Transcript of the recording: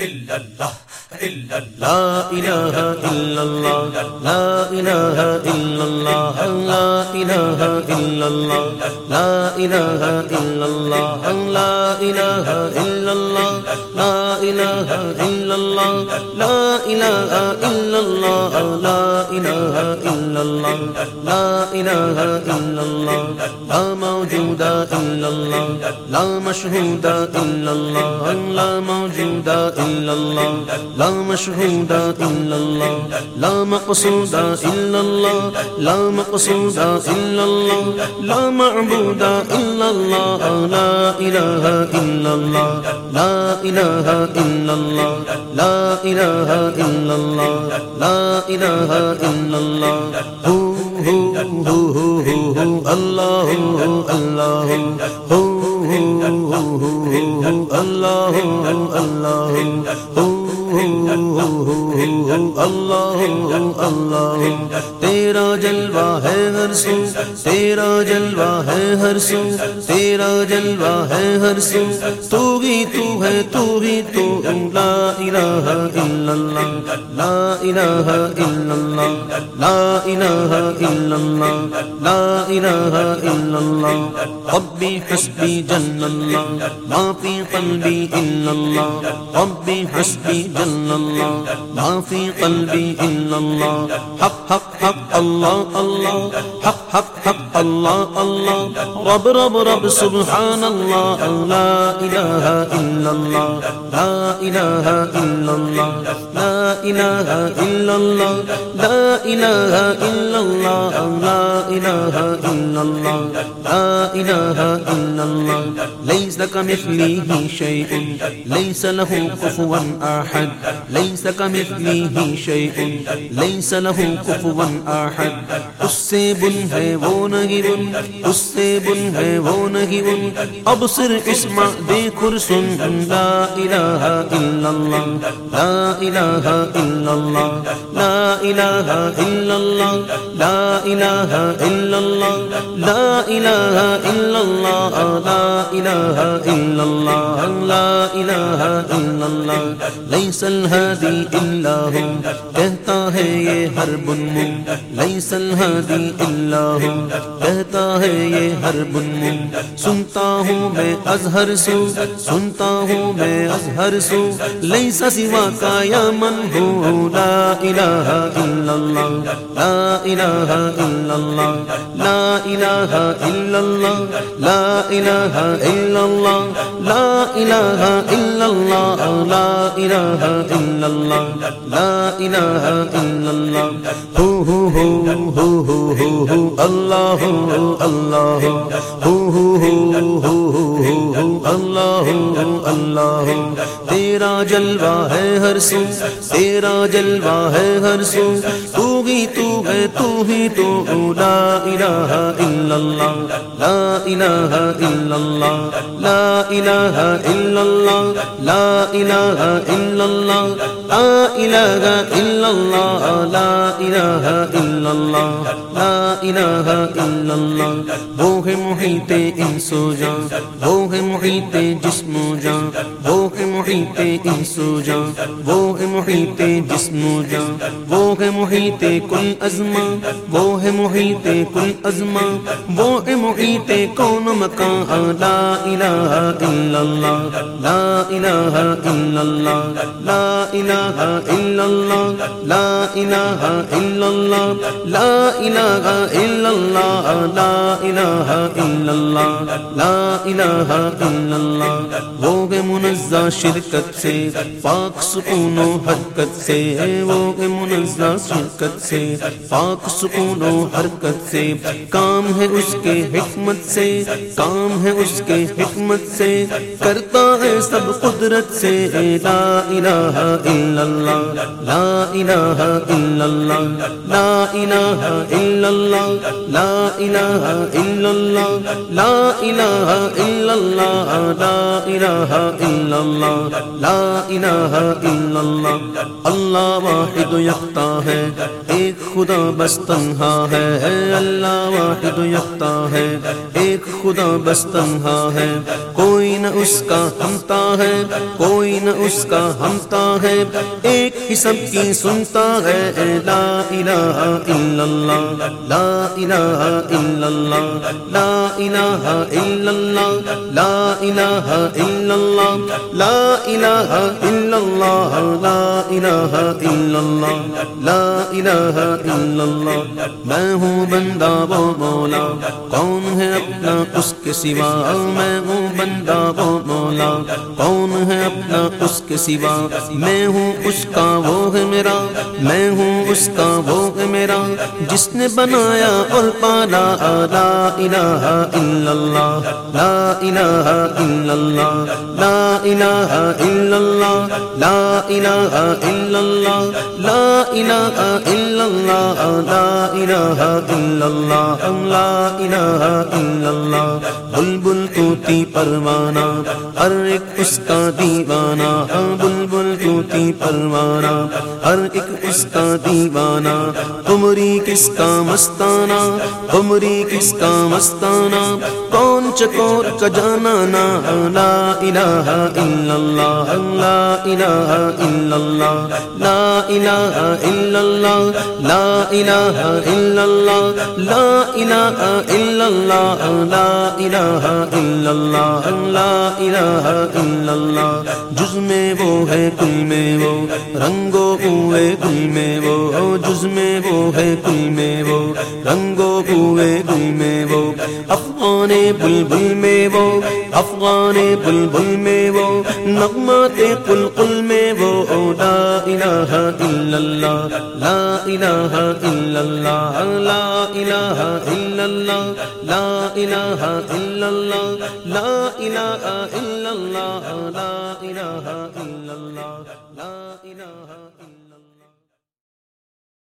الا اللہ الا اللہ لا الہ الا اللہ لا إله إلا الله لا إله إلا الله لا إله إلا الله لا موجود إلا الله لا مشهود إلا الله لا موجود إلا الله لا مشهود إلا الله لا مقصود إلا الله لا مقصود إلا الله لا معبود إلا الله لا إله إلا الله لا إله إلا الله لا إله إلا الا اللہ لا الہ الا اللہ ہو ہو ہو ہو ہو اللہ ہو اللہ ہو ہو ہو ہو اللہ ہو اللہ ہو ہو ہو ہو اللہ اللہ تیرا جلوہ ہے ہر سو، تیرا جلوہ ہے ہر سو، تیرا جلوہ ہے ہر سو، تو ہی تو ہے، تو ہی تو، لا الہ الا اللہ، لا الہ الا اللہ، لا الہ الا اللہ، لا الہ الا اللہ، ربی حسبی جن اللہ، ما فی قلبی الا اللہ، ربی حسبی جن اللہ، ما فی قلبی الا اللہ، حق حق حق الله الله حق حق حق الله الله رب رب رب سبحان الله لا إله الا الله لا إله الا الله لا إله الا الله لا إله الا الله لا إله الا الله لا إله الا الله ليس كمثله شيء، ليس له كفوا احد ليس كمثله شيء، ليس له كفوا أحد. احد اس سے بن ہے وہ نہیں بن اس سے بن ہے وہ نہیں بن اب سر اسما دیکھ اور سن. لا الہ الا اللہ. لا الہ الا اللہ. لا الہ الا اللہ. لا الہ الا اللہ. لا الہ الا اللہ. لا الہ الا اللہ. لا الہ الا اللہ. لیس الہادی الا ہو کہتا ہے یہ ہر بن منہ لیس الہادی الا ہو کہتا ہے یہ ہر بن سنتا ہوں میں ازہر سو، سنتا ہوں میں ازہر سو۔ لیس سوا کا یا من ہو، لا الہ الا اللہ، لا الہ الا اللہ، لا الہ الا اللہ، لا الہ الا اللہ، لا الہ الا اللہ، لا الہ الا اللہ، لا الہ الا اللہ۔ ہو ہو اللہ اللہ اللہ اللہ تیرا جلوہ ہے ہر سو تیرا جلوہ ہے ہر سو تو ہی تو ہے تو ہی تو لا الہ الا اللہ لا الہ الا اللہ لا الہ الا اللہ لا الہ الا اللہ لا الہ الا اللہ لا الہ الا اللہ لا الہ الا اللہ وہ ہے محیط انس و جان وہ ہے محیط جسم و جان وہ ہے محیط انس و جان وہ ہے محیط جسم و جان وہ ہے محیط کل ازما وہ ہے محیط کل ازما وہ ہے محیط کون مکان، لا الہ الا اللہ لا الہ الا اللہ لا الہ الہ الا اللہ لا الہ الا اللہ لا الہ الا اللہ لا الہ الا اللہ لا الہ الا اللہ وہ ہے منزہ شرکت سے، پاک سکون و حرکت سے وہ ہے منزہ شرکت سے، پاک سکون و حرکت سے۔ کام ہے اس کے حکمت سے، کام ہے اس کے حکمت سے۔ کرتا ہے سب قدرت سے۔ لا الہ الا اللہ، لا الہ الا اللہ، لا الہ الا اللہ، لا الہ الا اللہ، لا الہ الا اللہ، لا الہ الا اللہ، لا الہ الا اللہ۔ اللہ واحد یک یکتا ہے۔ ایک خدا بس تنہا ہے۔ اللہ واحد یکتا ہے۔ ایک خدا بس تنہا ہے۔ کوئی نہ اس کا ہمتا ہے۔ کوئی نہ اس کا ہمتا ہے۔ ایک ہی سب کی سنتا ہے۔ لا الہ الا اللہ۔ لا الہ الا اللہ۔ لا الہ الا اللہ۔ لا الہ الا اللہ۔ لا الہ الا اللہ۔ لا الہ الا اللہ۔ لا الہ الا اللہ میں ہوں بندہ وہ مولا، کون ہے اپنا اس کے سوا؟ میں ہوں بندہ وہ مولا، کون ہے اپنا اس کے سوا؟ میں ہوں اس کا وہ ہے میرا، میں ہوں اس کا وہ ہے میرا، جس نے بنایا اور پالا۔ لا الہ الا اللہ، لا الہ الا اللہ، لا الہ الا اللہ، لا الہ الا اللہ، لا الہ الا اللہ، لا الہ الا اللہ، لا الہ الا اللہ۔ بلبل توتی پروانہ، ہر ایک اس کا دیوانہ ہاں، بلبل توتی پروانہ، ہر ایک اس کا دیوانہ تمری کس کا مستانہ تمری کس کا مستانہ، کون چکور کا جانا نا؟ لا الہ الا اللہ، لا الہ الا اللہ، لا الہ الا اللہ، لا الہ الا اللہ، لا الہ الا اللہ، لا الہ الا اللہ، لا الہ الا اللہ۔ جز میں وہ ہے، کل میں وہ، رنگو ہوئے گل میں وہ۔ جز میں وہ ہے، کل میں وہ، رنگو ہوئے گل میں وہ۔ افغان بلبل میں وہ افغان بلبل میں وہ، نغمات قل قل میں وہ لا لا الہ الا اللہ، لا الہ الا اللہ، لا الہ الا اللہ، لا الہ الا اللہ، لا الہ الا اللہ، لا الہ الا اللہ۔